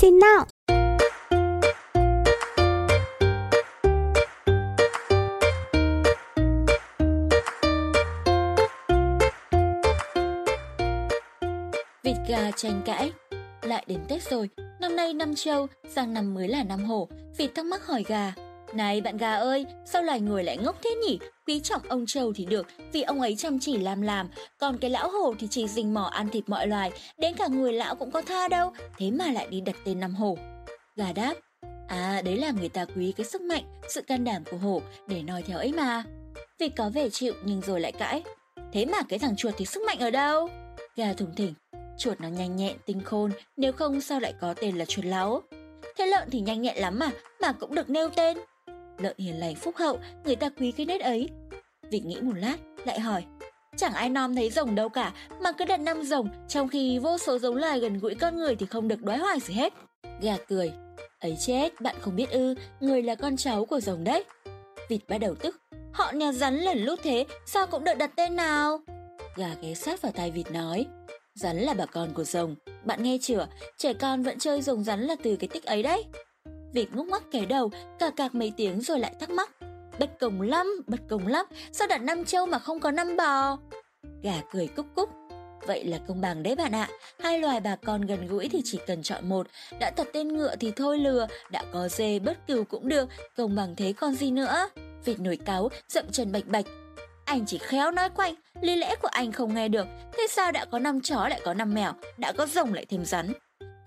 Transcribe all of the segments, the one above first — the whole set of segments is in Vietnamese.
xin nào. Vịt gà tranh cãi Lại đến Tết rồi, năm nay năm trâu, sang năm mới là năm hổ Vịt thắc mắc hỏi gà này bạn gà ơi, sao loài người lại ngốc thế nhỉ? Quý trọng ông trâu thì được, vì ông ấy chăm chỉ làm làm Còn cái lão hổ thì chỉ rình mò ăn thịt mọi loài Đến cả người lão cũng có tha đâu Thế mà lại đi đặt tên năm hổ Gà đáp À đấy là người ta quý cái sức mạnh, sự can đảm của hổ để nói theo ấy mà vì có vẻ chịu nhưng rồi lại cãi Thế mà cái thằng chuột thì sức mạnh ở đâu? Gà thủng thỉnh Chuột nó nhanh nhẹn, tinh khôn, nếu không sao lại có tên là chuột lão. Thế lợn thì nhanh nhẹn lắm mà, mà cũng được nêu tên. Lợn hiền lành phúc hậu, người ta quý cái nét ấy. Vịt nghĩ một lát, lại hỏi, chẳng ai nom thấy rồng đâu cả, mà cứ đặt năm rồng, trong khi vô số giống loài gần gũi con người thì không được đoái hoài gì hết. Gà cười, ấy chết, bạn không biết ư, người là con cháu của rồng đấy. Vịt bắt đầu tức, họ nhà rắn lẩn lút thế, sao cũng được đặt tên nào? Gà ghé sát vào tai vịt nói, Rắn là bà con của rồng, bạn nghe chưa? Trẻ con vẫn chơi rồng rắn là từ cái tích ấy đấy việc ngúc ngoắc kẻ đầu, cà cạc mấy tiếng rồi lại thắc mắc. Bất công lắm, bất công lắm, sao đặt năm trâu mà không có năm bò? Gà cười cúc cúc. Vậy là công bằng đấy bạn ạ, hai loài bà con gần gũi thì chỉ cần chọn một, đã thật tên ngựa thì thôi lừa, đã có dê bất cừu cũng được, công bằng thế còn gì nữa. Vịt nổi cáo, dậm chân bạch bạch, anh chỉ khéo nói quanh, lý lẽ của anh không nghe được. Thế sao đã có năm chó lại có năm mèo, đã có rồng lại thêm rắn?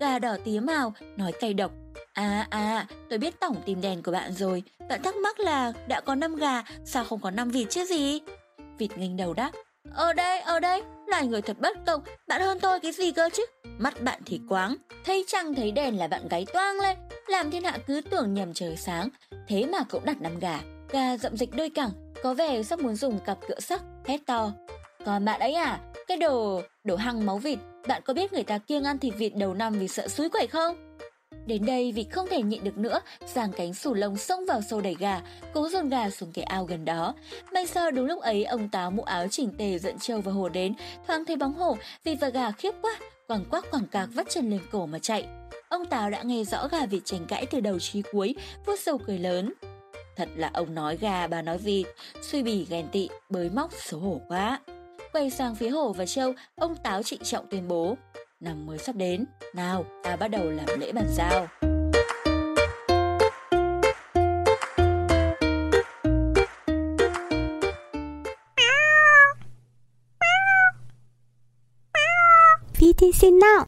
Gà đỏ tía màu, nói cay độc. À à, tôi biết tổng tìm đèn của bạn rồi. Bạn thắc mắc là đã có năm gà, sao không có năm vịt chứ gì? Vịt nghênh đầu đáp. Ở đây, ở đây, loài người thật bất công, bạn hơn tôi cái gì cơ chứ? Mắt bạn thì quáng, thấy trăng thấy đèn là bạn gáy toang lên, làm thiên hạ cứ tưởng nhầm trời sáng, thế mà cũng đặt năm gà. Gà rậm dịch đôi cẳng, có vẻ sắp muốn dùng cặp cựa sắc, hét to. Còn bạn ấy à, cái đồ, đồ hăng máu vịt, bạn có biết người ta kiêng ăn thịt vịt đầu năm vì sợ suối quẩy không? Đến đây vì không thể nhịn được nữa, giang cánh sủ lông xông vào sâu đẩy gà, cố dồn gà xuống cái ao gần đó. May sao đúng lúc ấy ông táo mũ áo chỉnh tề dẫn trâu và hồ đến, thoáng thấy bóng hổ, vịt và gà khiếp quá, quẳng quắc quẳng cạc vắt chân lên cổ mà chạy. Ông táo đã nghe rõ gà vịt tranh cãi từ đầu chí cuối, vuốt sâu cười lớn. Thật là ông nói gà bà nói vịt, suy bì ghen tị, bới móc xấu hổ quá. Quay sang phía hổ và châu, ông Táo trịnh trọng tuyên bố. Năm mới sắp đến, nào ta bắt đầu làm lễ bàn giao. BTC nào?